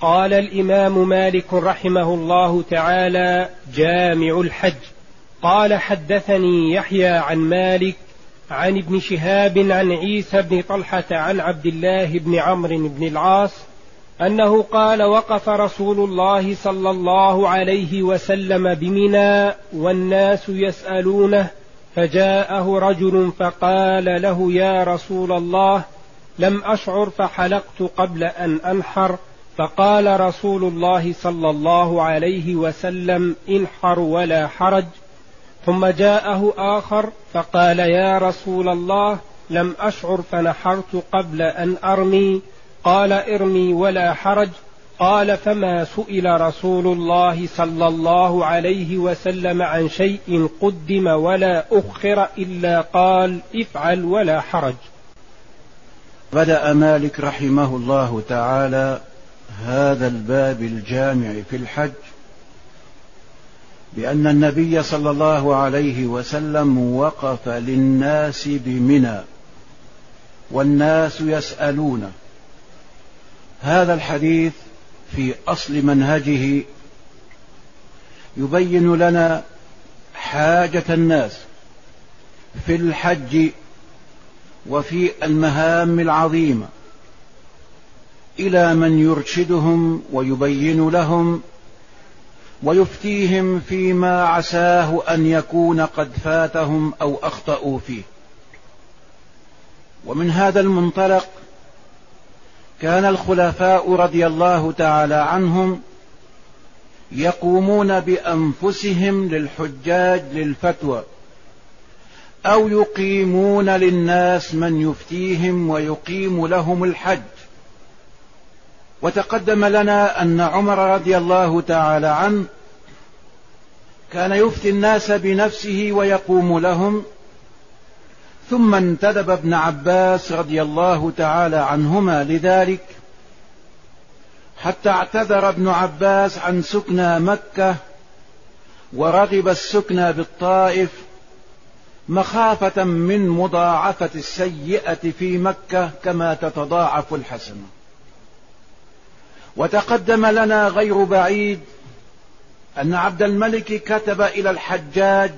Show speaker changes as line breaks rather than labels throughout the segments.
قال الإمام مالك رحمه الله تعالى جامع الحج. قال حدثني يحيى عن مالك عن ابن شهاب عن عيسى بن طلحة عن عبد الله بن عمرو بن العاص أنه قال وقف رسول الله صلى الله عليه وسلم بمنى والناس يسألونه فجاءه رجل فقال له يا رسول الله لم أشعر فحلقت قبل أن أنحر. فقال رسول الله صلى الله عليه وسلم انحر ولا حرج. ثم جاءه آخر فقال يا رسول الله لم أشعر فنحرت قبل أن أرمي. قال ارمي ولا حرج. قال فما سئل رسول الله صلى الله عليه وسلم عن شيء قدم ولا أخر إلا قال افعل ولا حرج.
بدأ مالك رحمه الله تعالى هذا الباب الجامع في الحج بأن النبي صلى الله عليه وسلم وقف للناس بمنى والناس يسألونه هذا الحديث في أصل منهجه يبين لنا حاجة الناس في الحج وفي المهام العظيمة. إلى من يرشدهم ويبين لهم ويفتيهم فيما عساه أن يكون قد فاتهم أو أخطأوا فيه. ومن هذا المنطلق كان الخلفاء رضي الله تعالى عنهم يقومون بأنفسهم للحجاج للفتوى أو يقيمون للناس من يفتيهم ويقيم لهم الحج. وتقدم لنا أن عمر رضي الله تعالى عنه كان يفتي الناس بنفسه ويقوم لهم ثم انتدب ابن عباس رضي الله تعالى عنهما لذلك حتى اعتذر ابن عباس عن سكنى مكة ورغب السكنى بالطائف مخافة من مضاعفة السيئة في مكة كما تتضاعف الحسنة. وتقدم لنا غير بعيد أن عبد الملك كتب إلى الحجاج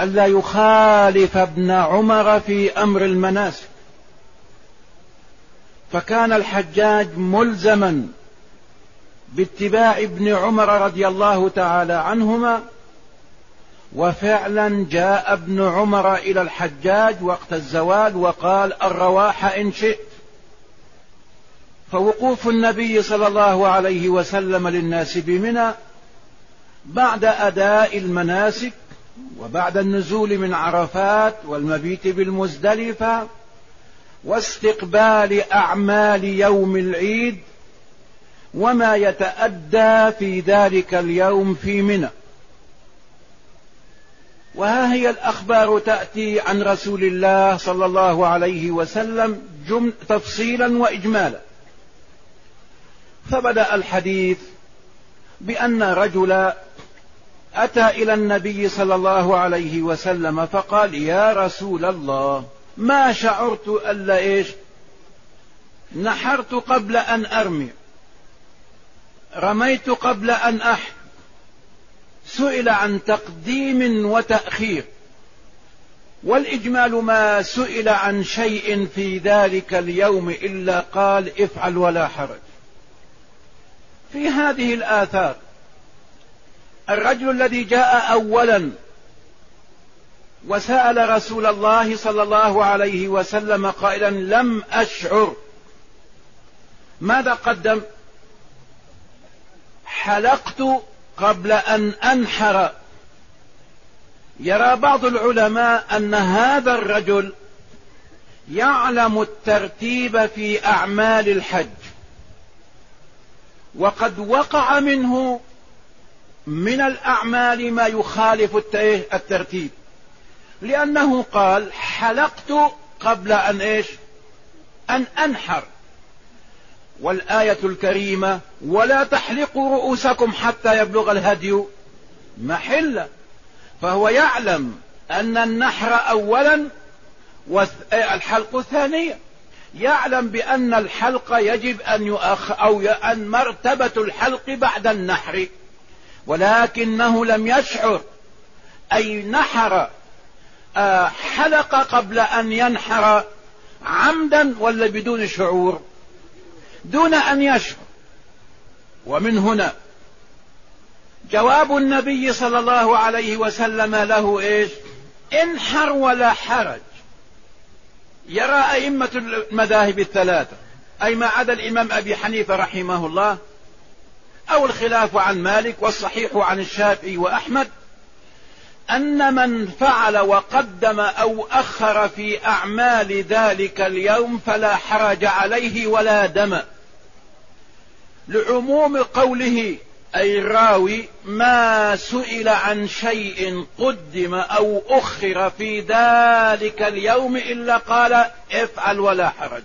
ألا يخالف ابن عمر في أمر المناسك. فكان الحجاج ملزما باتباع ابن عمر رضي الله تعالى عنهما وفعلا جاء ابن عمر إلى الحجاج وقت الزوال وقال الرواح إن شئت. فوقوف النبي صلى الله عليه وسلم للناس بمنى بعد أداء المناسك وبعد النزول من عرفات والمبيت بالمزدلفة واستقبال أعمال يوم العيد وما يتأدى في ذلك اليوم في منى. وها هي الأخبار تأتي عن رسول الله صلى الله عليه وسلم تفصيلا وإجمالا. فبدأ الحديث بأن رجلا أتى إلى النبي صلى الله عليه وسلم فقال يا رسول الله ما شعرت ألا إيش؟ نحرت قبل أن أرمي رميت قبل أن أح سئل عن تقديم وتأخير. والإجمال ما سئل عن شيء في ذلك اليوم إلا قال افعل ولا حرج. في هذه الآثار. الرجل الذي جاء أولا وسأل رسول الله صلى الله عليه وسلم قائلا لم أشعر. ماذا قدم؟ حلقت قبل أن أنحر. يرى بعض العلماء أن هذا الرجل يعلم الترتيب في أعمال الحج. وقد وقع منه من الأعمال ما يخالف الترتيب. لأنه قال حلقت قبل أن إيش؟ أن أنحر. والآية الكريمة ولا تحلقوا رؤوسكم حتى يبلغ الهدي محلة فهو يعلم أن النحر أولا والحلق ثانيا يعلم بأن الحلق يجب أن يؤخ أو أن مرتبة الحلق بعد النحر ولكنه لم يشعر. أي نحر آه، حلق قبل أن ينحر عمدا ولا بدون شعور؟ دون أن يشعر. ومن هنا جواب النبي صلى الله عليه وسلم له إيش؟ انحر ولا حرج. يرى أئمة المذاهب الثلاثة أي ما عدا الإمام أبي حنيفة رحمه الله أو الخلاف عن مالك والصحيح عن الشافعي وأحمد أن من فعل وقدم أو أخر في أعمال ذلك اليوم فلا حرج عليه ولا دم. لعموم قوله أي الراوي ما سئل عن شيء قدم أو أخر في ذلك اليوم إلا قال افعل ولا حرج.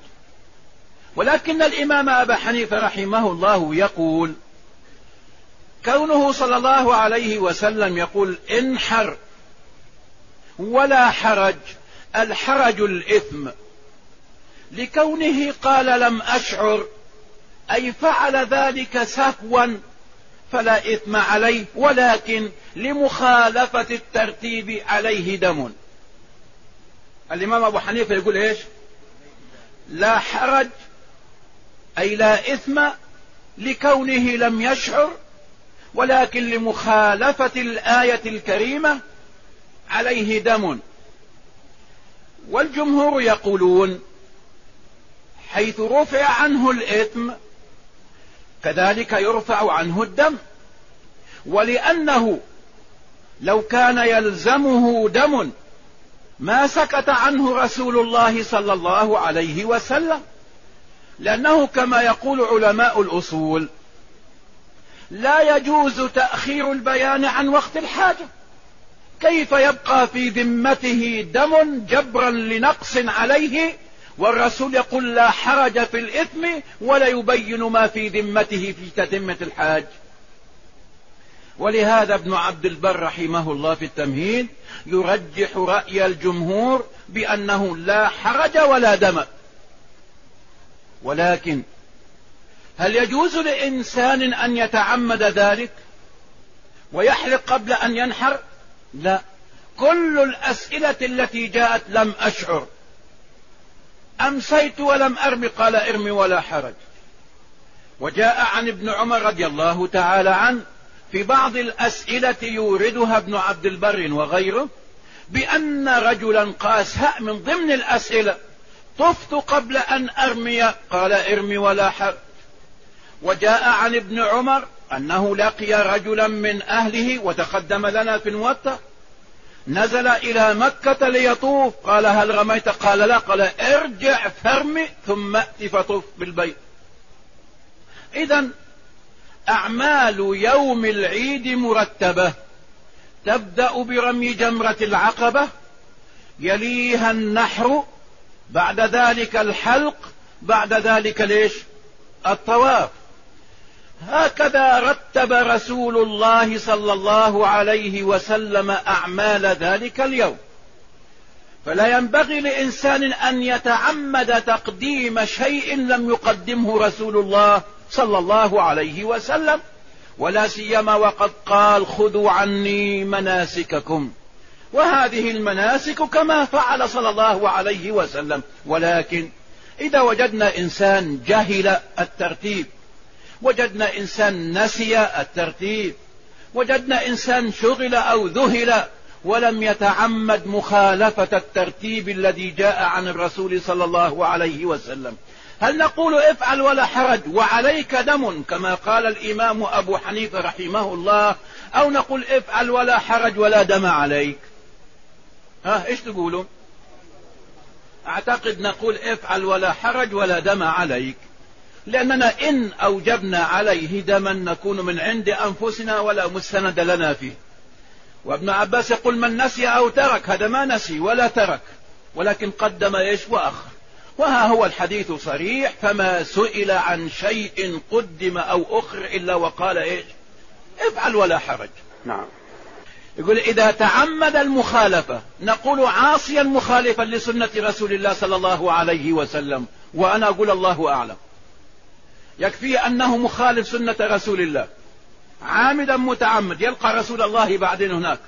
ولكن الإمام أبا حنيفة رحمه الله يقول كونه صلى الله عليه وسلم يقول انحر ولا حرج الحرج الإثم. لكونه قال لم أشعر أي فعل ذلك سهوا فلا إثم عليه ولكن لمخالفة الترتيب عليه دم. الإمام أبو حنيفة يقول إيش؟ لا حرج أي لا إثم لكونه لم يشعر ولكن لمخالفة الآية الكريمة عليه دم. والجمهور يقولون حيث رفع عنه الإثم كذلك يرفع عنه الدم. ولأنه لو كان يلزمه دم ما سكت عنه رسول الله صلى الله عليه وسلم. لأنه كما يقول علماء الأصول لا يجوز تأخير البيان عن وقت الحاجة. كيف يبقى في ذمته دم جبرا لنقص عليه والرسول يقول لا حرج في الإثم ولا يبين ما في ذمته في تتمة الحاج. ولهذا ابن عبد البر رحمه الله في التمهيد يرجح رأي الجمهور بأنه لا حرج ولا دم. ولكن هل يجوز لإنسان أن يتعمد ذلك ويحلق قبل أن ينحر؟ لا. كل الأسئلة التي جاءت لم أشعر. أمسيت ولم أرم قال ارمي ولا حرج. وجاء عن ابن عمر رضي الله تعالى عنه في بعض الأسئلة يوردها ابن عبد البر وغيره بأن رجلا قاس من ضمن الأسئلة طفت قبل أن أرمي قال ارمي ولا حرج. وجاء عن ابن عمر أنه لقي رجلا من أهله وتقدم لنا في الموطأ نزل إلى مكة ليطوف. قال هل رميت؟ قال لا. قال ارجع فارمي ثم أتي فطوف بالبيت. إذا أعمال يوم العيد مرتبة. تبدأ برمي جمرة العقبة. يليها النحر. بعد ذلك الحلق. بعد ذلك ليش؟ الطواف. هكذا رتب رسول الله صلى الله عليه وسلم أعمال ذلك اليوم. فلا ينبغي لإنسان أن يتعمد تقديم شيء لم يقدمه رسول الله صلى الله عليه وسلم ولا سيما وقد قال خذوا عني مناسككم. وهذه المناسك كما فعل صلى الله عليه وسلم ولكن إذا وجدنا إنسان جهل الترتيب وجدنا إنسان نسي الترتيب. وجدنا إنسان شغل أو ذهل ولم يتعمد مخالفة الترتيب الذي جاء عن الرسول صلى الله عليه وسلم. هل نقول افعل ولا حرج وعليك دم كما قال الإمام أبو حنيفة رحمه الله أو نقول افعل ولا حرج ولا دم عليك؟ ها إيش تقولوا أعتقد نقول افعل ولا حرج ولا دم عليك. لأننا إن أوجبنا عليه دما نكون من عند أنفسنا ولا مستند لنا فيه. وابن عباس يقول من نسي أو ترك هذا ما نسي ولا ترك ولكن قدم إيش وأخر. وها هو الحديث صريح فما سئل عن شيء قدم أو أخر إلا وقال إيش؟ افعل ولا حرج.
نعم.
يقول إذا تعمد المخالفة نقول عاصيا مخالفا لسنة رسول الله صلى الله عليه وسلم وأنا أقول الله أعلم. يكفي أنه مخالف سنة رسول الله. عامدا متعمد يلقى رسول الله بعدين هناك.